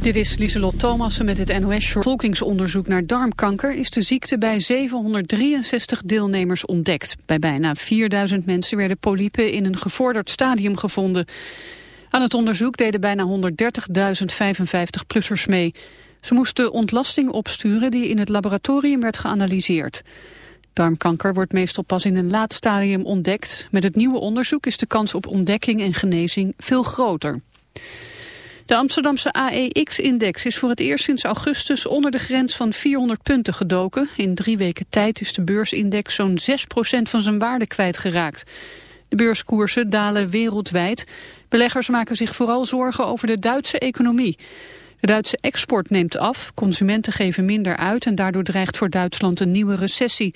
Dit is Lieselot Thomassen met het NOS. Volkingsonderzoek naar darmkanker is de ziekte bij 763 deelnemers ontdekt. Bij bijna 4000 mensen werden polypen in een gevorderd stadium gevonden. Aan het onderzoek deden bijna 130.000 55-plussers mee. Ze moesten ontlasting opsturen die in het laboratorium werd geanalyseerd. Darmkanker wordt meestal pas in een laat stadium ontdekt. Met het nieuwe onderzoek is de kans op ontdekking en genezing veel groter. De Amsterdamse AEX-index is voor het eerst sinds augustus onder de grens van 400 punten gedoken. In drie weken tijd is de beursindex zo'n 6% van zijn waarde kwijtgeraakt. De beurskoersen dalen wereldwijd. Beleggers maken zich vooral zorgen over de Duitse economie. De Duitse export neemt af, consumenten geven minder uit... en daardoor dreigt voor Duitsland een nieuwe recessie.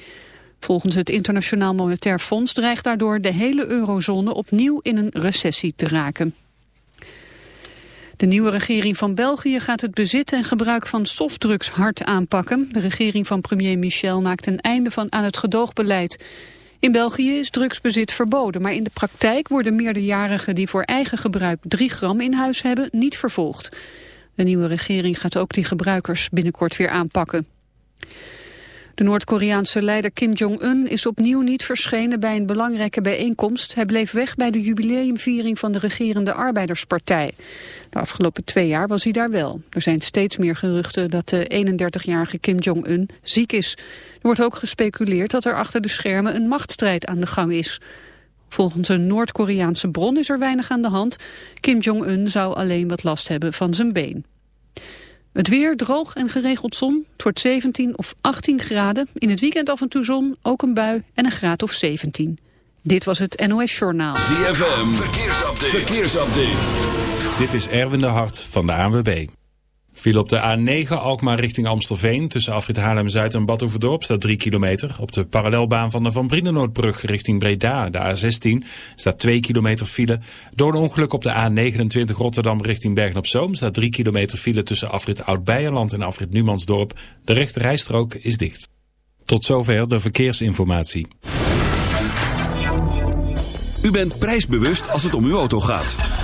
Volgens het Internationaal Monetair Fonds dreigt daardoor de hele eurozone opnieuw in een recessie te raken. De nieuwe regering van België gaat het bezit en gebruik van softdrugs hard aanpakken. De regering van premier Michel maakt een einde van aan het gedoogbeleid. In België is drugsbezit verboden, maar in de praktijk worden meerderjarigen die voor eigen gebruik 3 gram in huis hebben niet vervolgd. De nieuwe regering gaat ook die gebruikers binnenkort weer aanpakken. De Noord-Koreaanse leider Kim Jong-un is opnieuw niet verschenen bij een belangrijke bijeenkomst. Hij bleef weg bij de jubileumviering van de regerende Arbeiderspartij. De afgelopen twee jaar was hij daar wel. Er zijn steeds meer geruchten dat de 31-jarige Kim Jong-un ziek is. Er wordt ook gespeculeerd dat er achter de schermen een machtsstrijd aan de gang is. Volgens een Noord-Koreaanse bron is er weinig aan de hand. Kim Jong-un zou alleen wat last hebben van zijn been. Het weer droog en geregeld zon. Het wordt 17 of 18 graden. In het weekend af en toe zon, ook een bui en een graad of 17. Dit was het NOS Journaal. ZFM, verkeersupdate. verkeersupdate. Dit is Erwin de Hart van de ANWB. Viel op de A9 Alkmaar richting Amstelveen. Tussen Afrit Haarlem-Zuid en Badhoevedorp staat 3 kilometer. Op de parallelbaan van de Van Brienenoordbrug richting Breda, de A16, staat 2 kilometer file. Door een ongeluk op de A29 Rotterdam richting Bergen-op-Zoom... staat 3 kilometer file tussen Afrit Oud-Beijerland en Afrit Numansdorp. De rechte rijstrook is dicht. Tot zover de verkeersinformatie. U bent prijsbewust als het om uw auto gaat.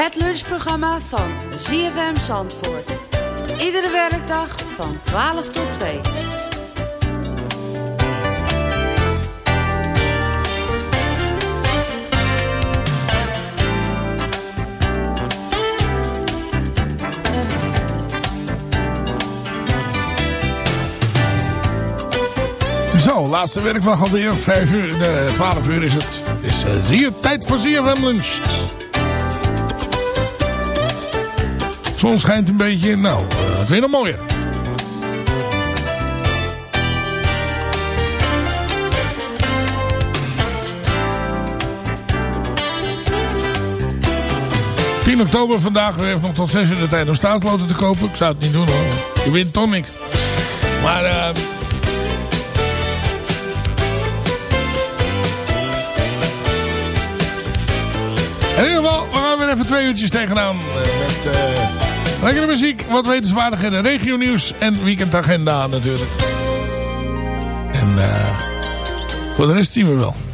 Het lunchprogramma van ZFM Zandvoort. Iedere werkdag van 12 tot 2. Zo, laatste werkdag alweer. 5 uur, eh, de 12 uur is het. Het is eh, zeer tijd voor ZFM Lunch. Zon schijnt een beetje. Nou, uh, het weer nog mooier. ...10 oktober vandaag. U heeft nog tot 6 uur de tijd om staatsloten te kopen. Ik zou het niet doen hoor. Je wint niks. Maar... Uh, In ieder geval, we gaan weer even twee uurtjes tegenaan. Met uh, lekkere muziek, wat wetenswaardigheden, regionieuws en weekendagenda natuurlijk. En uh, voor de rest zien we wel.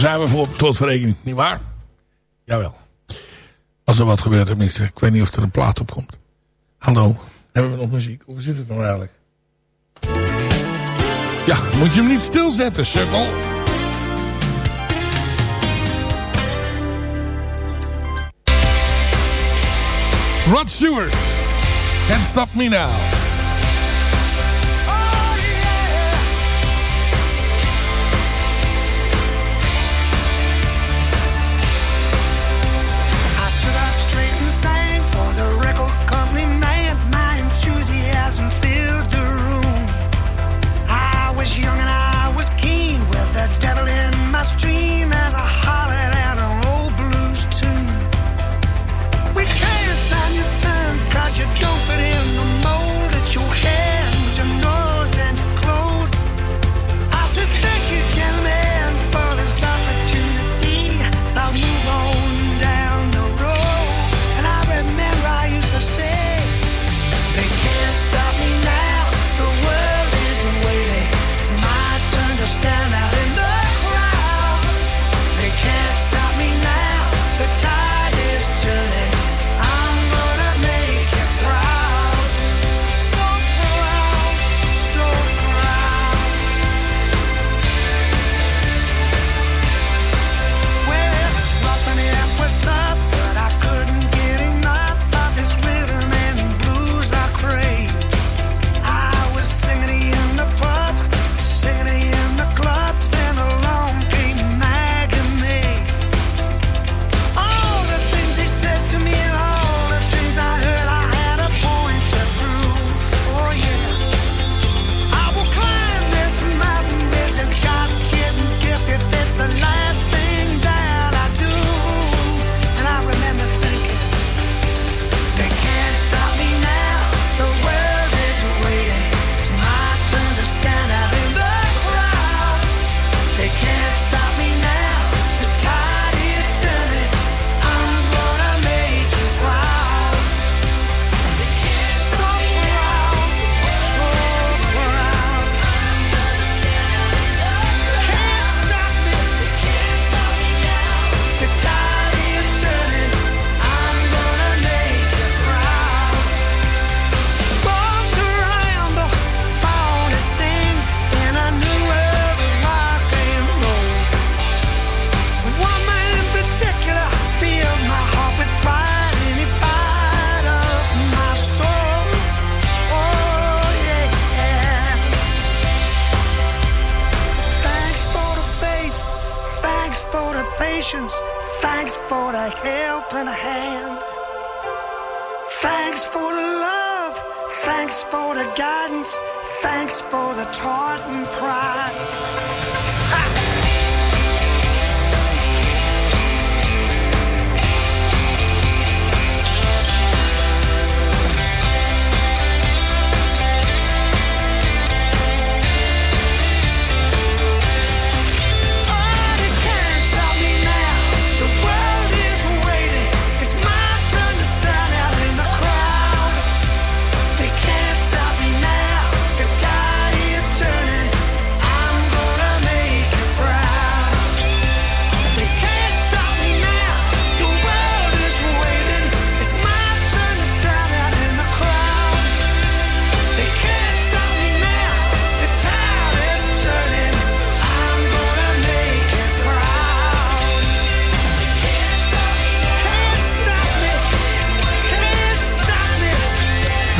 Daar zijn we voor tot verrekening, niet waar? Jawel. Als er wat gebeurt, tenminste. Ik weet niet of er een plaat op komt. Hallo, hebben we nog muziek? Hoe zit het nou eigenlijk? Ja, moet je hem niet stilzetten, sukkel. Rod Stewart. Can't Stop Me Now. patience. Thanks for the helping hand. Thanks for the love. Thanks for the guidance. Thanks for the taught and pride.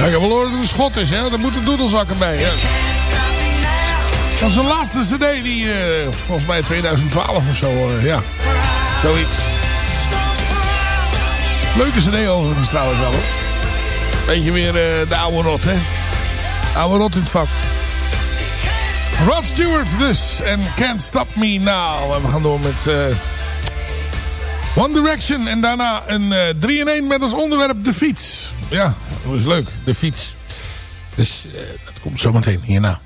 Nou, ik heb wel horen dat het schot is, hè. Daar moeten doedelzakken bij. Dat is een laatste cd die, eh, volgens mij 2012 of zo, eh, ja. Zoiets. Leuke cd overigens trouwens wel, hoor. Beetje weer eh, de oude rot, hè. Oude rot in het vak. Rod Stewart dus. En Can't Stop Me Now. En we gaan door met... One Direction. En daarna een 3-in-1 met als onderwerp de fiets. Ja, is leuk. De fiets. Dus eh, dat komt zometeen hierna.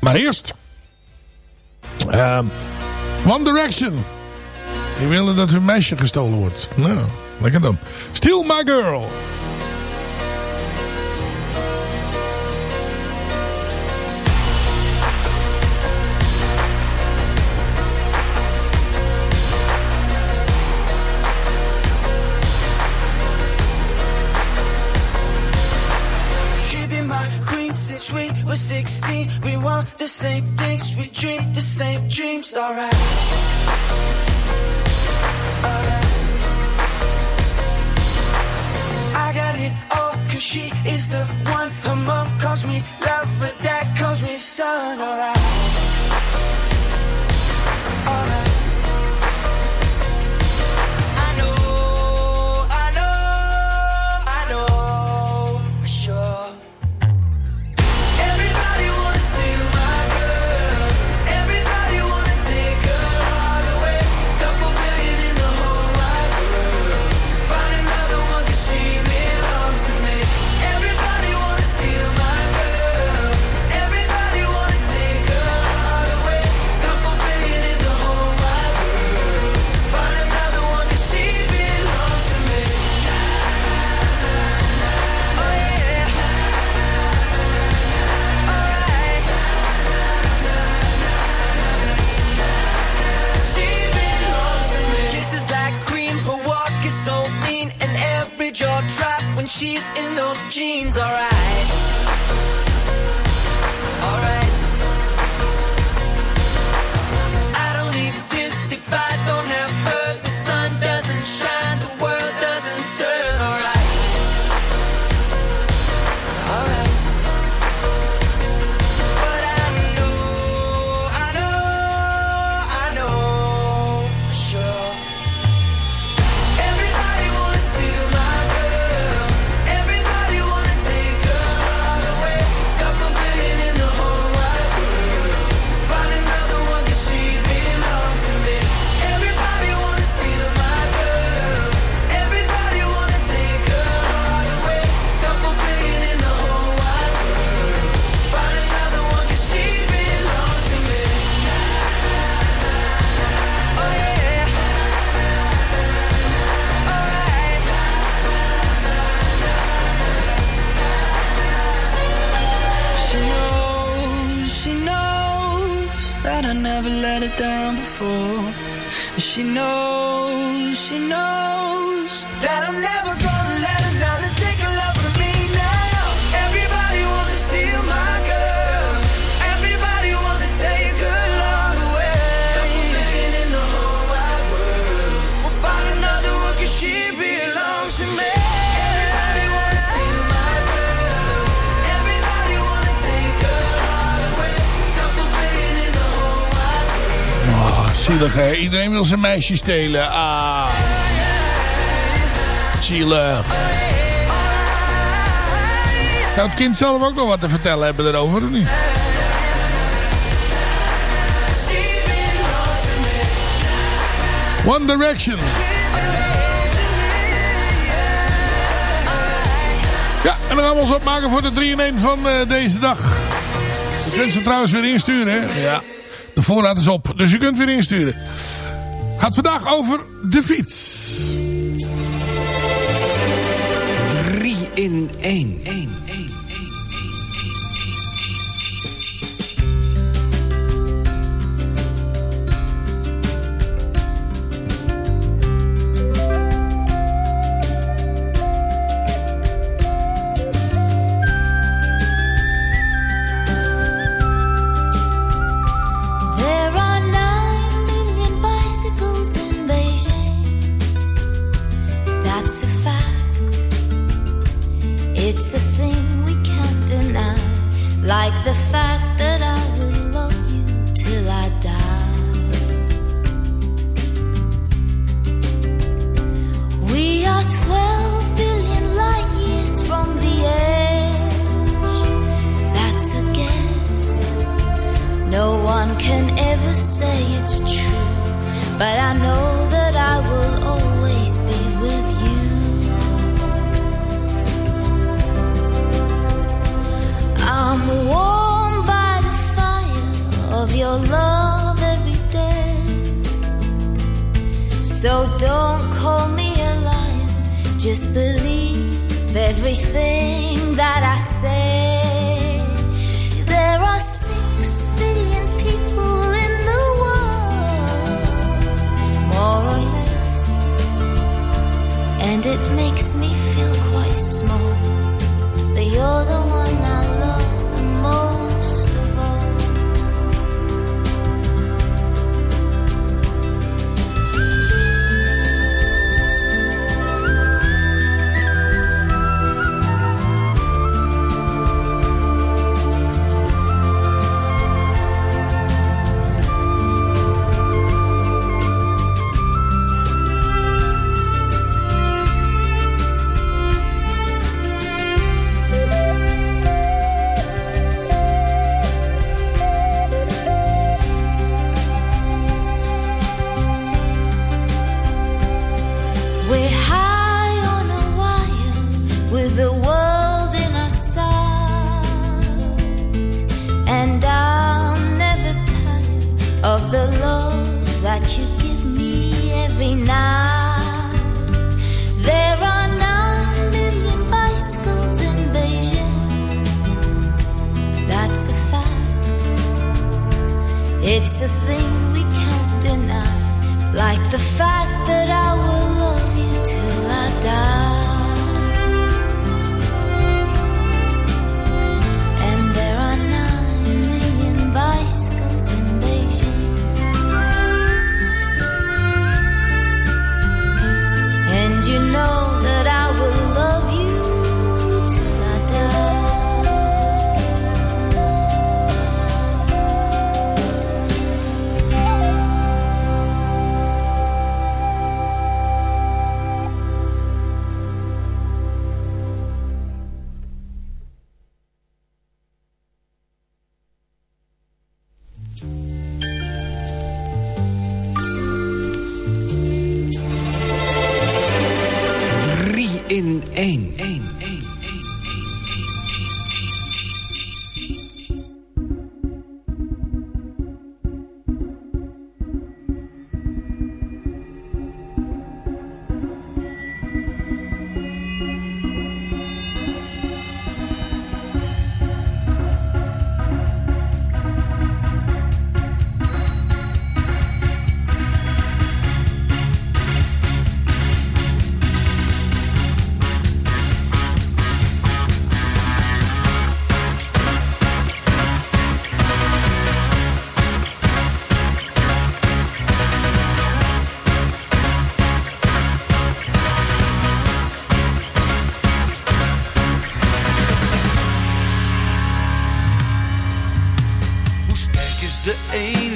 Maar eerst... ehm, One Direction. Die willen dat hun meisje gestolen wordt. Nou, lekker dan. Steal My Girl. Were 16. We want the same things, we dream the same dreams, alright. Alright. I got it all, cause she is the one. Her mom calls me love, but dad calls me son. Alright. Iedereen wil zijn meisje stelen. Ah. Zielig. Zou het kind zelf ook nog wat te vertellen hebben erover, of niet? One Direction. Ja, en dan gaan we ons opmaken voor de 3-in-1 van eh, deze dag. Je kunt ze trouwens weer insturen, hè? Ja. De voorraad is op, dus je kunt weer insturen. Gaat vandaag over de fiets. 3 in 1. 1.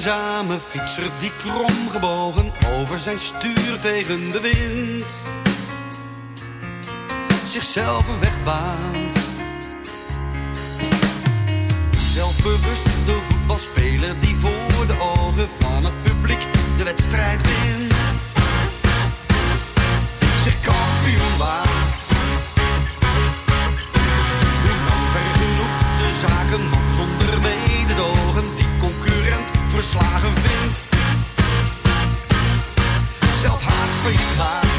Eenzame fietser die kromgebogen over zijn stuur tegen de wind zichzelf een weg baant? Zelfbewust de voetbalspeler die voor de ogen van het publiek de wedstrijd wint zich kampioen waart. Hoe lang ver genoeg de zakenman zonder die verslagen vindt. Zelf haast failliet gaat.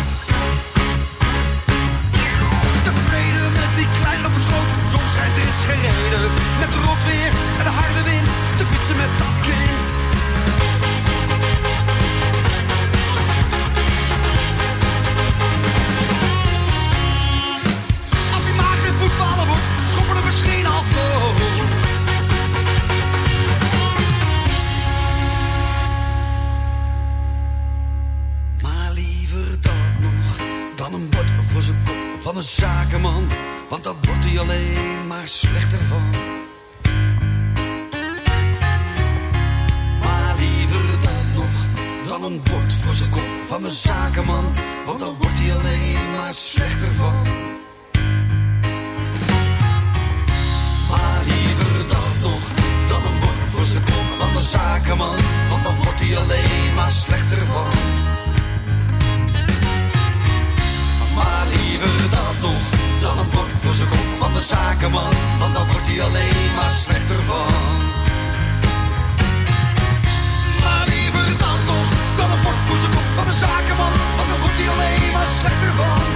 Tevreden met die klein opgeschoten zon schijnt er is gereden. Met rot weer en de harde wind te fietsen met dat een bord voor zijn kop van een zakenman. Want daar wordt hij alleen maar slechter van. Maar liever dat nog dan een bord voor zijn kop van een zakenman. Want dan wordt hij alleen maar slechter van. Maar liever dat nog dan een bord voor zijn kop van de zakenman. Want dan wordt hij alleen maar slechter van. van de zakenman, want dan wordt hij alleen maar slechter van.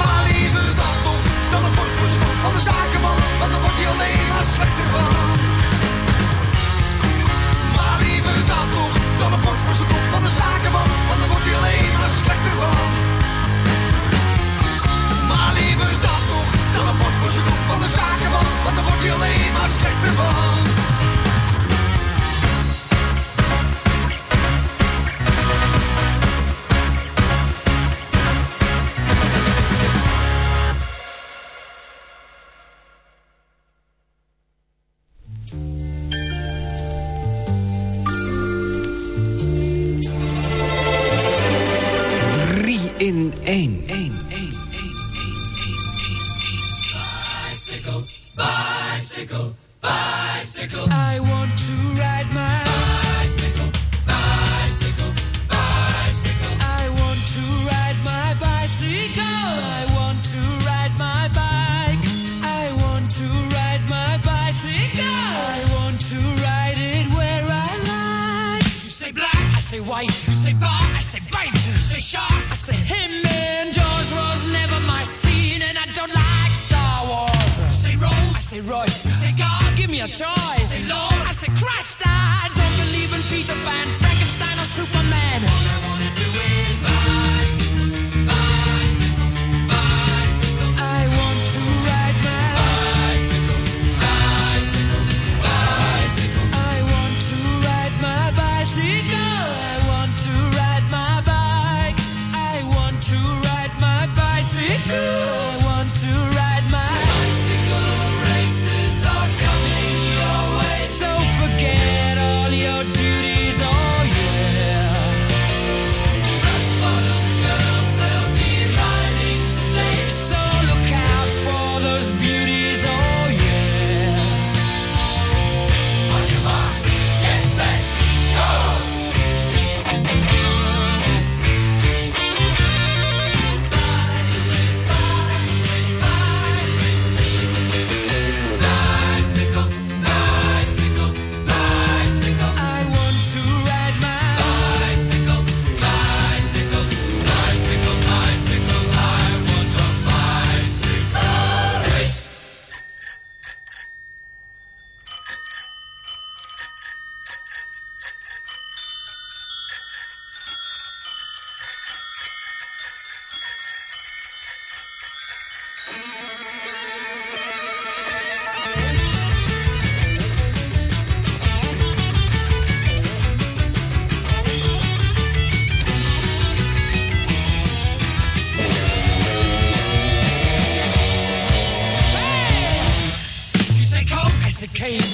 Maar liever dat nog, dan een bord voor zijn kop van de zakenman, want dan wordt hij alleen maar slechter van. Maar liever dat nog, dan een bord voor zijn kop van de zakenman, want dan wordt hij alleen maar slechter van. Maar liever dat nog, dan een bord voor zijn kop van de zakenman, want dan wordt hij alleen maar slechter van. right. Say God, give me a choice. Say Lord, I say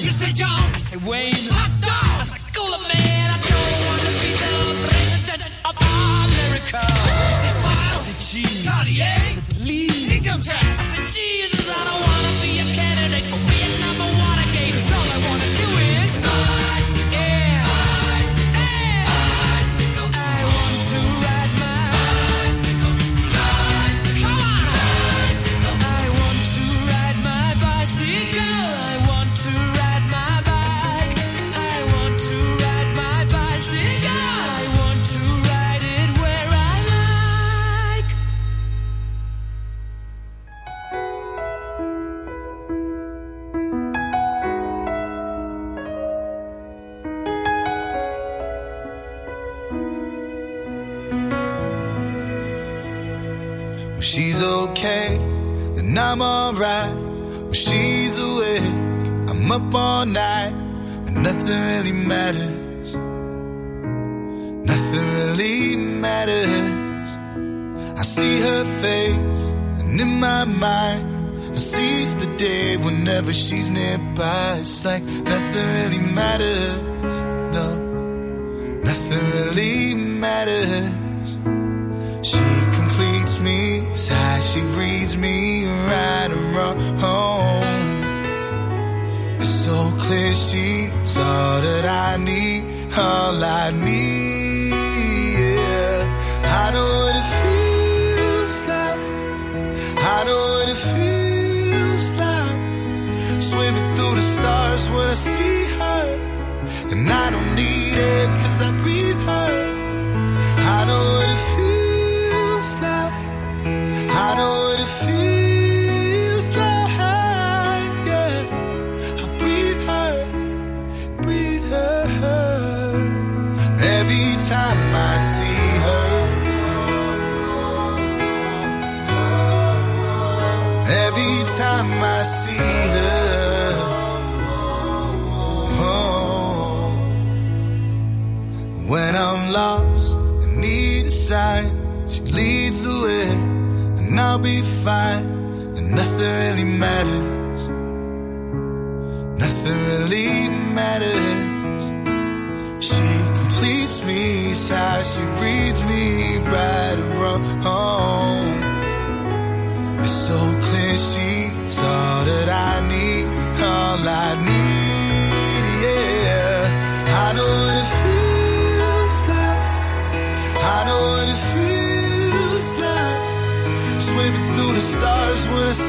You said John. I said Wayne. Hot dog. I said cooler man. I don't want to be the president of America. Said smile. I said cheese. Cartier. I said please. Income tax. I said Jesus. I don't want to be a candidate for Vietnam. whenever she's nearby, it's like nothing really matters. No, nothing really matters. She completes me, she reads me, right and wrong. It's so clear she's all that I need, all I need. fight, and nothing really matters. Nothing really matters. She completes me, it's how she reads me, right and wrong. It's so clear she's all that I need, all I need. stars would have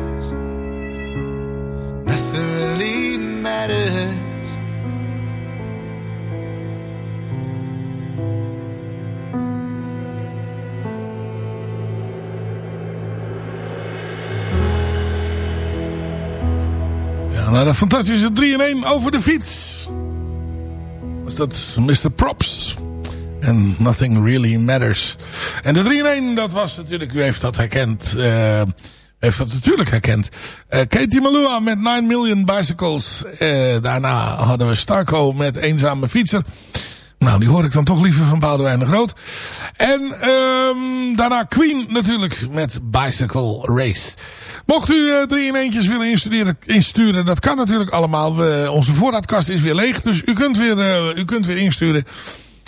Nou, dat fantastische 3 in 1 over de fiets. Was dat Mr. Props. En Nothing Really Matters. En de 3 in 1, dat was natuurlijk, u heeft dat herkend. eh heeft dat natuurlijk herkend. Eh, Katie Malua met 9 Million Bicycles. Eh, daarna hadden we Starco met Eenzame Fietser. Nou, die hoor ik dan toch liever van Boudewijn de Groot. En ehm daarna Queen natuurlijk met Bicycle Race. Mocht u eh, drie in eentjes willen insturen, dat kan natuurlijk allemaal. We, onze voorraadkast is weer leeg, dus u kunt weer, eh, u kunt weer insturen.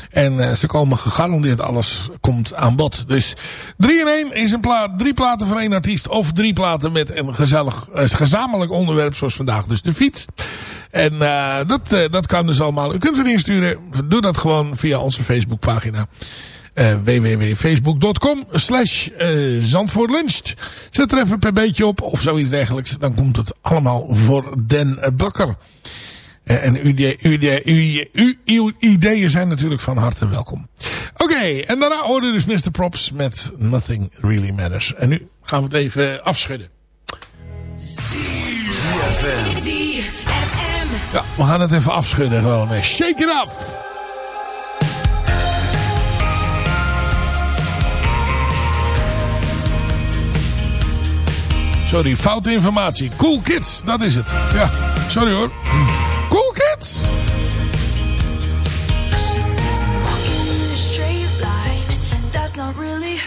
En eh, ze komen gegarandeerd, alles komt aan bod. Dus 3 in 1 is een plaat, drie platen van één artiest. Of drie platen met een gezellig, gezamenlijk onderwerp, zoals vandaag dus de fiets. En eh, dat, eh, dat kan dus allemaal. U kunt weer insturen. Doe dat gewoon via onze Facebookpagina. eh www.facebook.com slash zandvoortluncht. Zet er even per beetje op of zoiets dergelijks. Dan komt het allemaal voor den bakker. En uw, uw, uw, uw ideeën zijn natuurlijk van harte welkom. Oké, en daarna hoorde dus Mr. Props met Nothing Really Matters. En nu gaan we het even afschudden. Ja, we gaan het even afschudden gewoon. Shake it off! Sorry, foute informatie. Cool Kids, dat is het. Ja, sorry hoor. Cool Kids! Straight line. That's not really.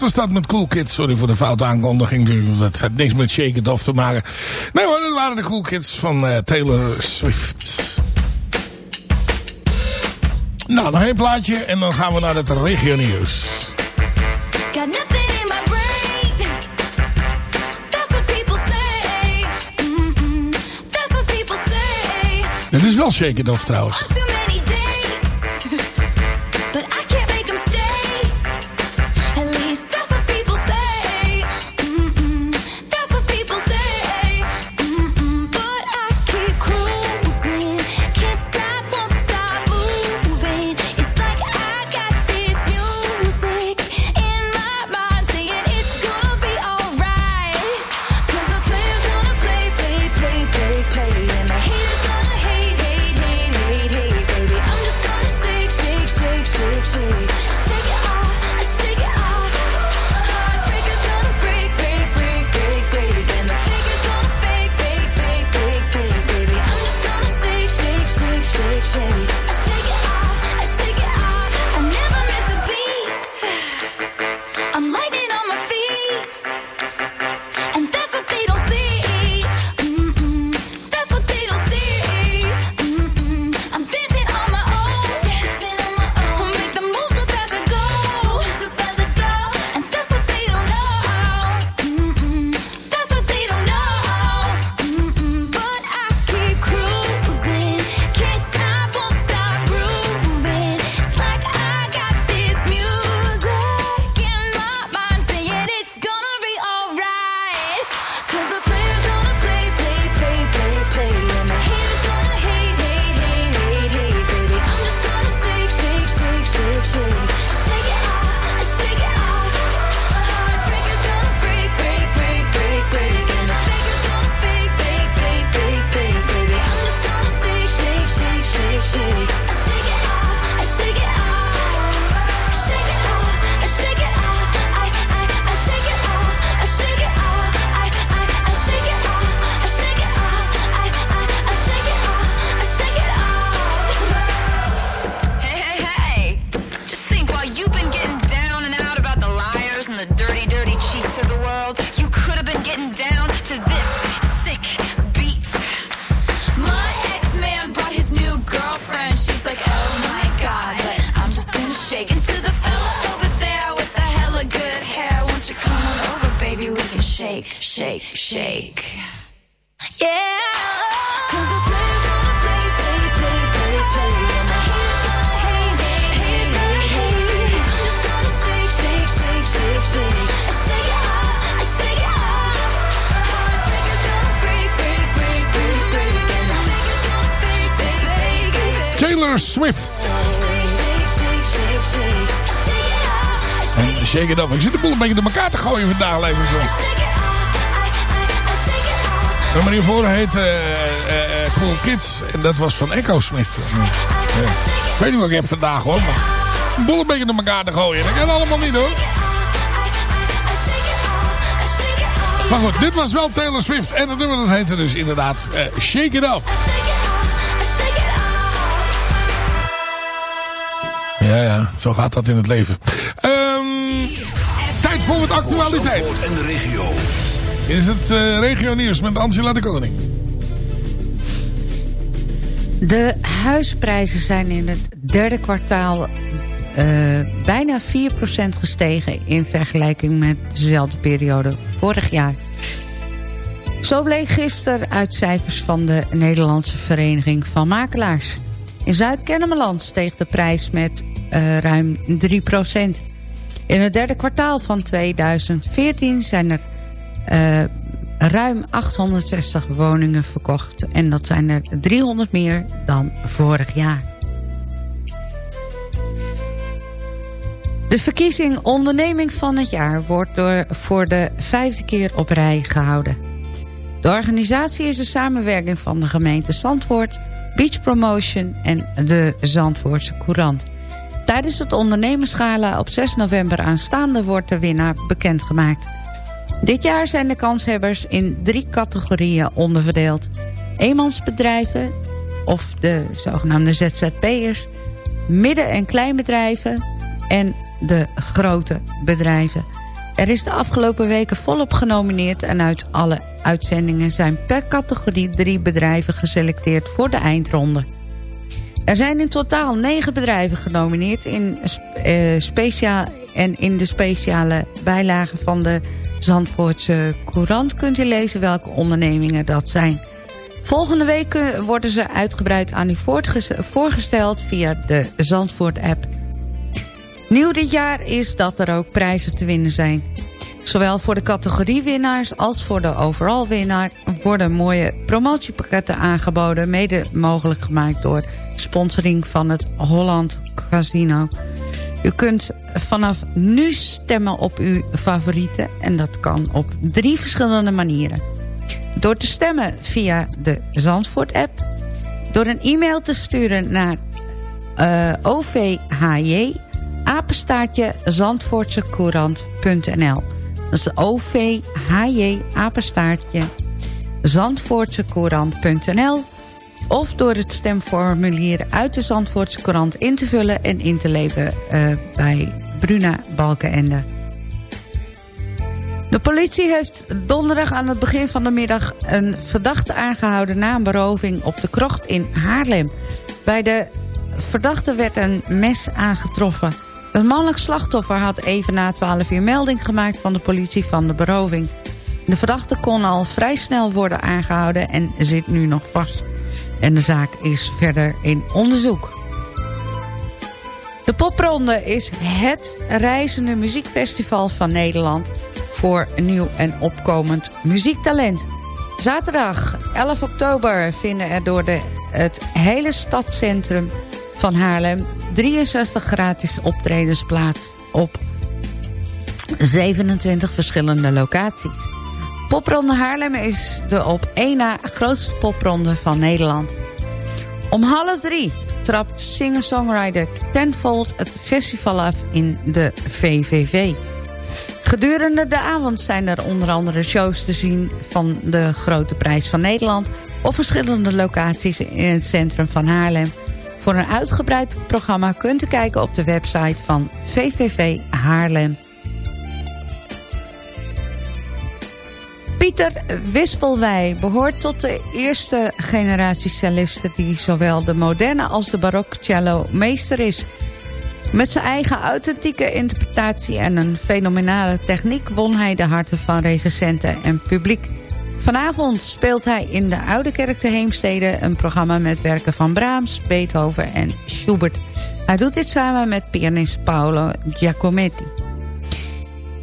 Was dat met Cool Kids. Sorry voor de foute aankondiging. Dat had niks met Shake It Off te maken. Nee hoor, dat waren de Cool Kids van uh, Taylor Swift. Nou, nog één plaatje en dan gaan we naar het regio nieuws. Dit is wel Shake It Off trouwens. Gooien vandaag. Me zo. Nummer hiervoor heet eh, eh, Cool Kids. En dat was van Echo Smith. Ik weet niet wat ik heb vandaag hoor. Maar een boel een beetje door elkaar te gooien. Dat kan allemaal niet hoor. Maar goed, dit was wel Taylor Swift. En het nummer dat heette dus inderdaad Shake It Off. Ja, ja, zo gaat dat in het leven. Voor wat actualiteit. En de regio. Dit is het eh, regio nieuws met Angela de Koning. De huisprijzen zijn in het derde kwartaal eh, bijna 4% gestegen... in vergelijking met dezelfde periode vorig jaar. Zo bleek gisteren uit cijfers van de Nederlandse Vereniging van Makelaars. In Zuid-Kennemerland steeg de prijs met eh, ruim 3 In het derde kwartaal van 2014 zijn er eh, ruim 860 woningen verkocht. En dat zijn er 300 meer dan vorig jaar. De verkiezing onderneming van het jaar wordt door, voor de vijfde keer op rij gehouden. De organisatie is een samenwerking van de gemeente Zandvoort, Beach Promotion en de Zandvoortse Courant. Tijdens het ondernemerschala op 6 november aanstaande wordt de winnaar bekendgemaakt. Dit jaar zijn de kanshebbers in drie categorieën onderverdeeld. Eenmansbedrijven, of de zogenaamde ZZP'ers, midden- en kleinbedrijven, en de grote bedrijven. Er is de afgelopen weken volop genomineerd... en uit alle uitzendingen zijn per categorie drie bedrijven geselecteerd voor de eindronde. Er zijn in totaal negen bedrijven genomineerd in, uh, speciaal, en in de speciale bijlage van de Zandvoortse Courant kunt u lezen welke ondernemingen dat zijn. Volgende week eh, worden ze uitgebreid aan u voorgesteld via de Zandvoort-app. Nieuw dit jaar is dat er ook prijzen te winnen zijn. Zowel voor de categoriewinnaars als voor de overal winnaar... worden mooie promotiepakketten aangeboden... mede mogelijk gemaakt door sponsoring van het Holland Casino. U kunt vanaf nu stemmen op uw favorieten... en dat kan op drie verschillende manieren. Door te stemmen via de Zandvoort-app... door een e-mail te sturen naar uh, eh, OVHJ... apenstaartje Dat is OVHJ apenstaartje of door het stemformulier uit de Zandvoortse Courant in te vullen... en in te leveren uh, bij Bruna Balkenende. De politie heeft donderdag aan het begin van de middag... een verdachte aangehouden na een beroving op de krocht in Haarlem. Bij de verdachte werd een mes aangetroffen. Een mannelijk slachtoffer had even na 12 uur melding gemaakt... van de politie van de beroving. De verdachte kon al vrij snel worden aangehouden en zit nu nog vast. En de zaak is verder in onderzoek. De Popronde is het reizende muziekfestival van Nederland... voor nieuw en opkomend muziektalent. Zaterdag 11 oktober vinden er door de, het hele stadscentrum van Haarlem... 63 gratis optredens plaats op 27 verschillende locaties. Popronde Haarlem is de op één na grootste popronde van Nederland. Om half drie trapt singer-songwriter Tenfold het festival af in de VVV. Gedurende de avond zijn er onder andere shows te zien van de Grote Prijs van Nederland... op verschillende locaties in het centrum van Haarlem. Voor een uitgebreid programma kunt u kijken op de website van VVV Haarlem. Pieter Wispelwij behoort tot de eerste generatie cellisten... die zowel de moderne als de barok cello meester is. Met zijn eigen authentieke interpretatie en een fenomenale techniek... won hij de harten van recensenten en publiek. Vanavond speelt hij in de Oude Kerk te Heemstede... een programma met werken van Brahms, Beethoven en Schubert. Hij doet dit samen met pianist Paolo Giacometti.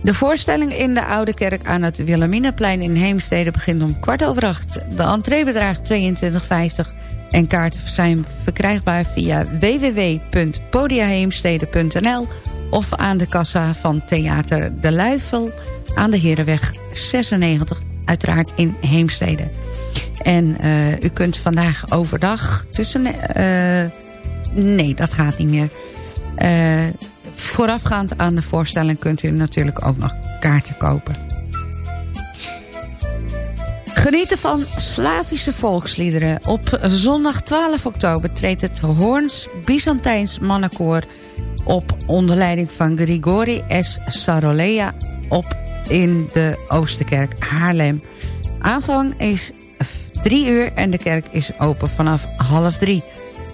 De voorstelling in de Oude Kerk aan het Wilhelminaplein in Heemstede begint om kwart over acht. De entree bedraagt 22,50 en kaarten zijn verkrijgbaar via www.podiaheemstede.nl of aan de kassa van Theater De Luifel aan de Herenweg 96, uiteraard in Heemstede. En uh, u kunt vandaag overdag tussen... Uh, nee, dat gaat niet meer. Uh, Voorafgaand aan de voorstelling kunt u natuurlijk ook nog kaarten kopen. Genieten van Slavische volksliederen. Op zondag 12 oktober treedt het Hoorns Byzantijns mannenkoor op onder leiding van Grigori S. Sarolea op in de Oosterkerk Haarlem. Aanvang is drie uur en de kerk is open vanaf half drie.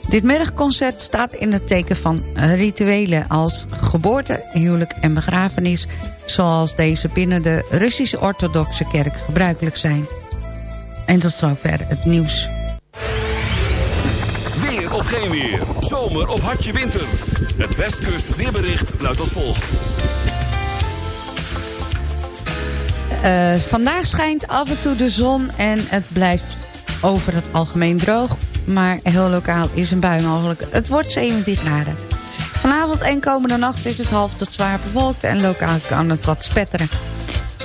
Dit middagconcert staat in het teken van rituelen als geboorte, huwelijk en begrafenis... zoals deze binnen de Russische orthodoxe kerk gebruikelijk zijn. En tot zover het nieuws. Weer of geen weer, zomer of hartje winter. Het Westkust weerbericht luidt als volgt. Uh, vandaag schijnt af en toe de zon en het blijft over het algemeen droog maar heel lokaal is een bui mogelijk. Het wordt 17 graden. Vanavond en komende nacht is het half tot zwaar bewolkt en lokaal kan het wat spetteren.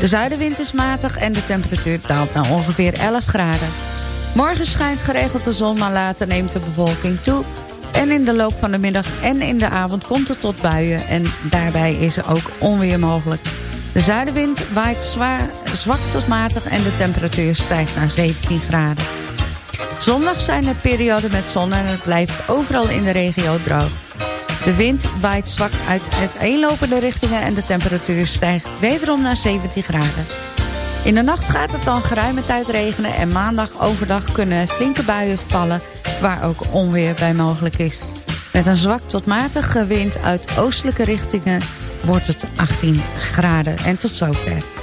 De zuidenwind is matig en de temperatuur daalt naar ongeveer 11 graden. Morgen schijnt geregeld de zon, maar later neemt de bewolking toe. En in de loop van de middag en in de avond komt het tot buien en daarbij is er ook onweer mogelijk. De zuidenwind waait zwaar, zwak tot matig en de temperatuur stijgt naar 17 graden. Zondag zijn er perioden met zon en het blijft overal in de regio droog. De wind waait zwak uit uiteenlopende richtingen... en de temperatuur stijgt wederom naar 17 graden. In de nacht gaat het dan geruime tijd regenen... en maandag overdag kunnen flinke buien vallen... waar ook onweer bij mogelijk is. Met een zwak tot matige wind uit oostelijke richtingen... wordt het 18 graden. En tot zover.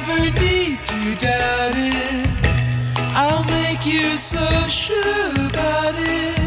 You never need to doubt it. I'll make you so sure about it.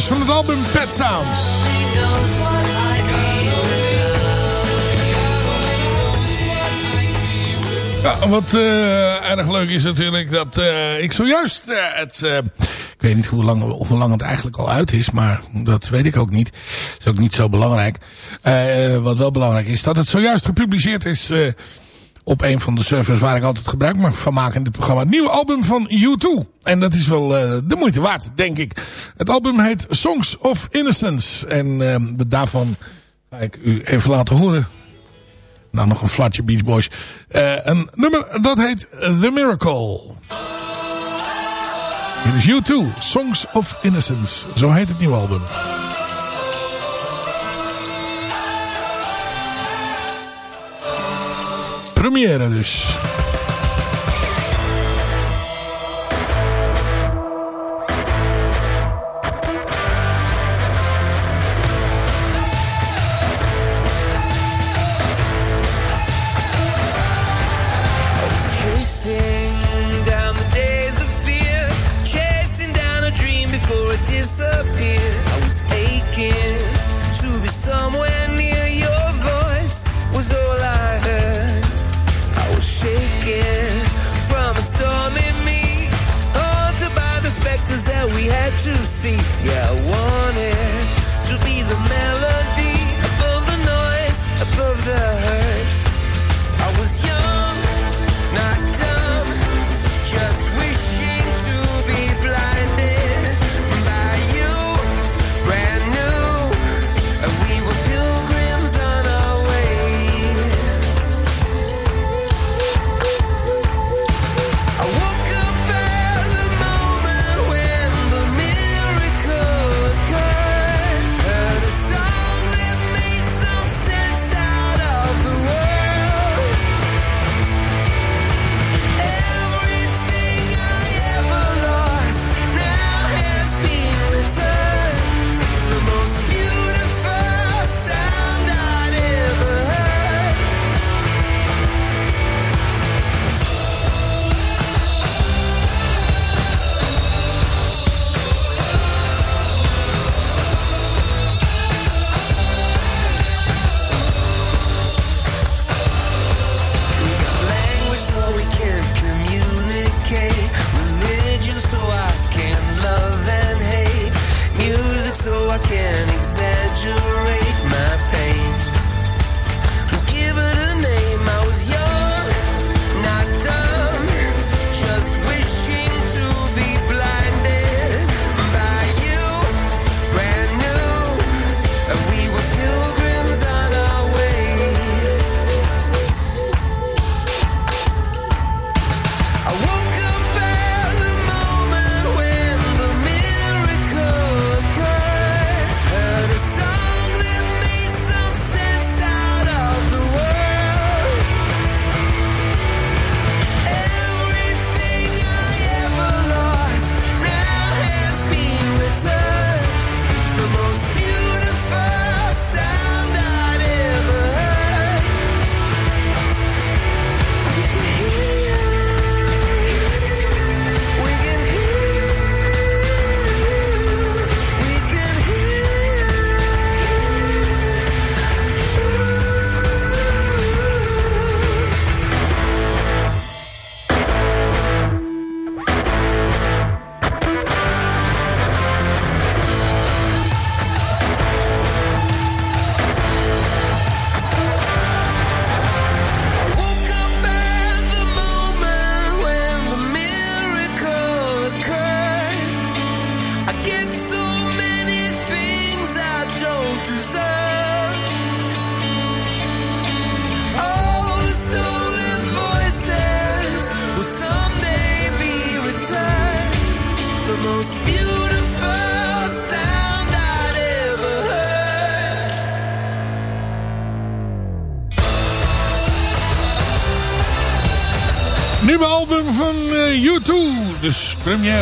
Van het album Pet Sounds. Wat eh, erg leuk is natuurlijk dat eh, ik zojuist eh, het... ik weet niet hoe lang, hoe lang het eigenlijk al uit is, maar dat weet ik ook niet. is ook niet zo belangrijk. Wat wel belangrijk is, dat het zojuist gepubliceerd is op een van de servers waar ik altijd gebruik van maak in dit programma. Het nieuwe album van U2. En dat is wel eh, de moeite waard, denk ik. Het album heet Songs of Innocence. En eh, daarvan ga ik u even laten horen. Nou, nog een flatje Beach Boys. Eh, een nummer dat heet The Miracle. Hier is U2, Songs of Innocence. Zo heet het nieuwe album. Premieras.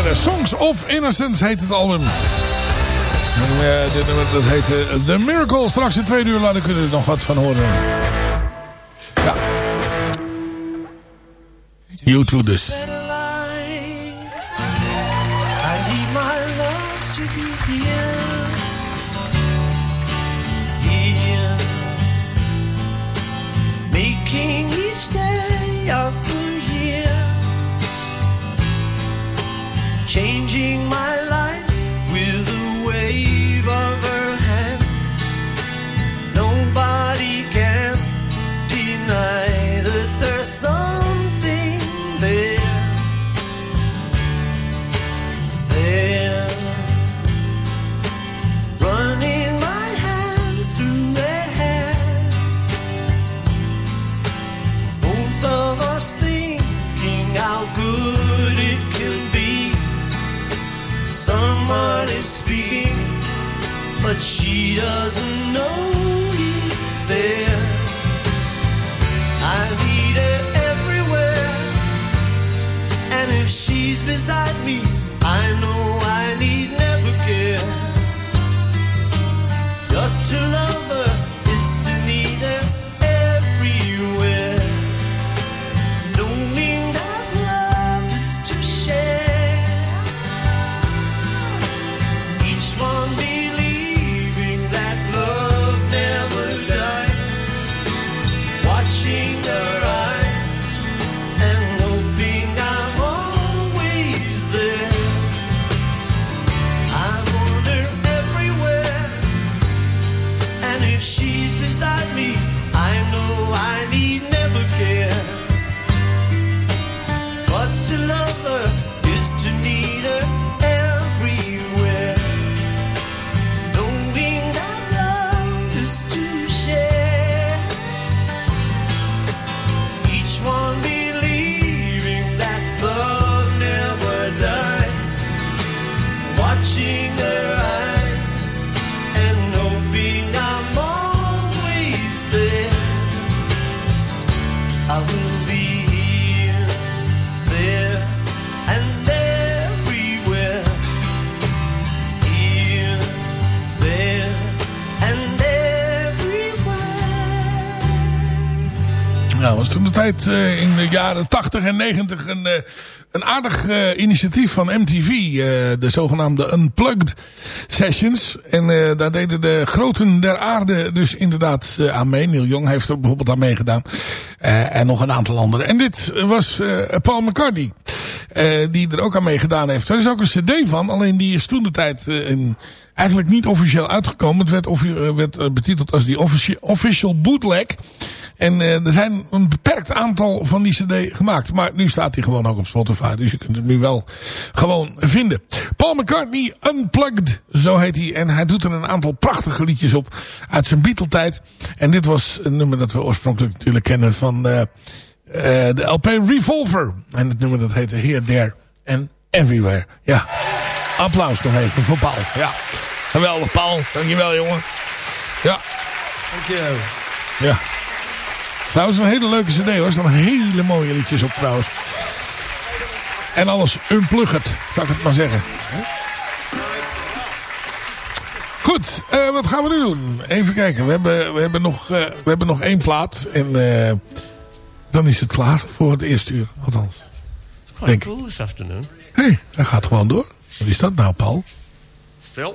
Songs of Innocence heet het album. En, eh, dit nummer dat heet eh, The Miracle. Straks in twee uur laten kunnen we er nog wat van horen. Ja. U2 dus. She doesn't know he's there. I need her everywhere, and if she's beside me, eh, in de jaren 80 en 90 een, eh, een aardig eh, initiatief van MTV. de zogenaamde Unplugged Sessions. En daar deden de groten der aarde dus inderdaad aan mee. Neil Young heeft er bijvoorbeeld aan meegedaan. En nog een aantal anderen. En dit was Paul McCartney. die er ook aan meegedaan heeft. Er is ook een cd van, alleen die is toen de tijd eigenlijk niet officieel uitgekomen. Het werd, werd betiteld als die offici- official bootleg. En eh, er zijn een beperkt aantal van die cd gemaakt. Maar nu staat hij gewoon ook op Spotify. Dus je kunt hem nu wel gewoon vinden. Paul McCartney Unplugged, zo heet hij. En hij doet er een aantal prachtige liedjes op uit zijn Beatle-tijd. En dit was een nummer dat we oorspronkelijk natuurlijk kennen van eh, eh, de LP Revolver. En het nummer dat heette Here, There and Everywhere. Ja, applaus nog even voor Paul. Ja, geweldig Paul. Dankjewel jongen. Ja. Dankjewel. Ja. Trouwens een hele leuke cd hoor. Er staan hele mooie liedjes op trouwens. En alles unplugged, zou ik het maar zeggen. Hè? Goed, eh, wat gaan we nu doen? Even kijken. We hebben, we hebben, nog, eh, we hebben nog één plaat. En eh, dan is het klaar voor het eerste uur. Althans. Quite Denk. cool this afternoon. Hé, hey, hij gaat gewoon door. Wat is dat nou, Paul? Still.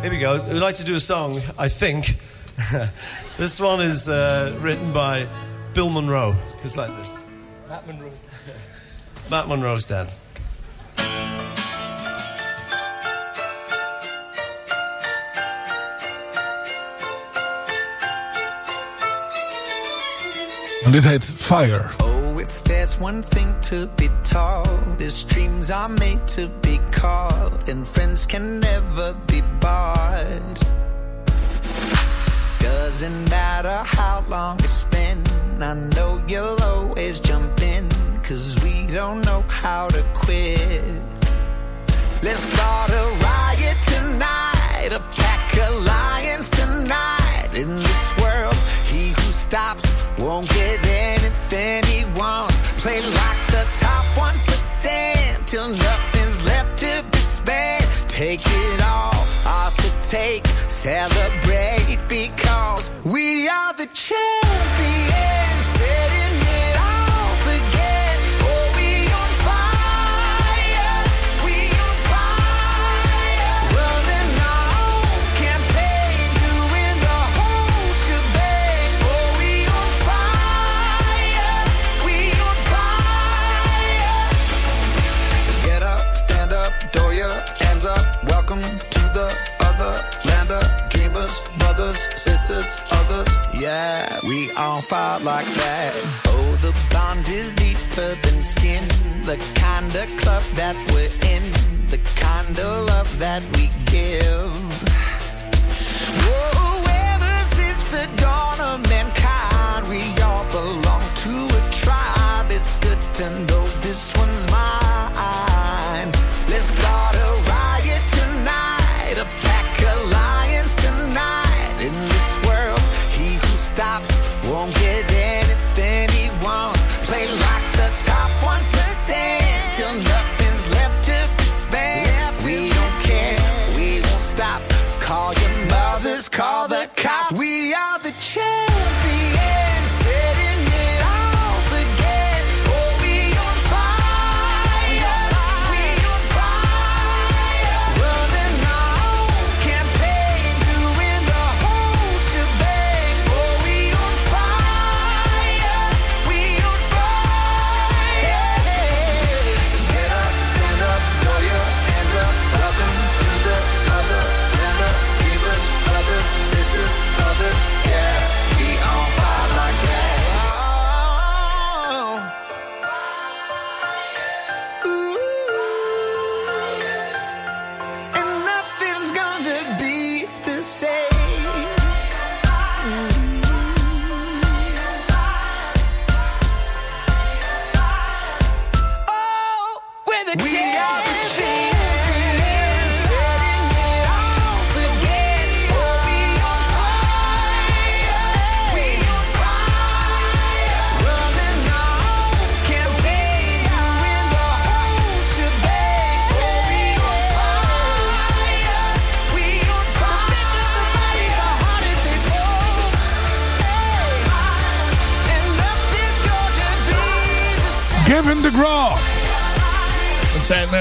Here we go. We'd like to do a song, I think. this one is uh, written by Bill Monroe. It's like this. Matt Monroe's dad. Matt Monroe's dad. En dit heet Fire. Oh, if there's one thing to be taught, is dreams are made to be caught, and friends can never be bought. Doesn't matter how long it's been, I know you'll always jump in, cause we don't know how to quit. Let's start a riot tonight, a pack alliance tonight. In this world, he who stops won't get anything he wants. Play like the top 1% till nothing's left to be spent. Take it all, ours to take, celebrate because are the champions. Yeah, we all fire like that. Oh, the bond is deeper than skin. The kind of club that we're in, the kind of love that we give. Whoa, ever since the dawn of mankind, we all belong to a tribe. It's good to know this one's mine.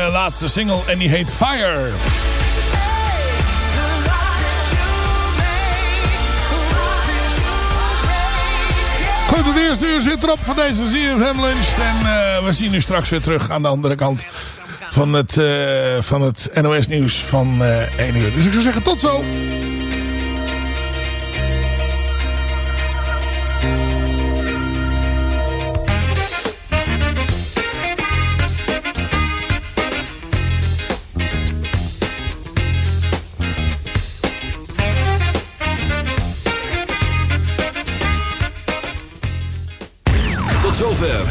Eh, laatste single en die heet Fire. Goed, het eerste uur zit erop van deze ZFM Lunch. En uh, we zien u straks weer terug aan de andere kant van het, uh, van het NOS nieuws van uh, 1 uur. Dus ik zou zeggen tot zo.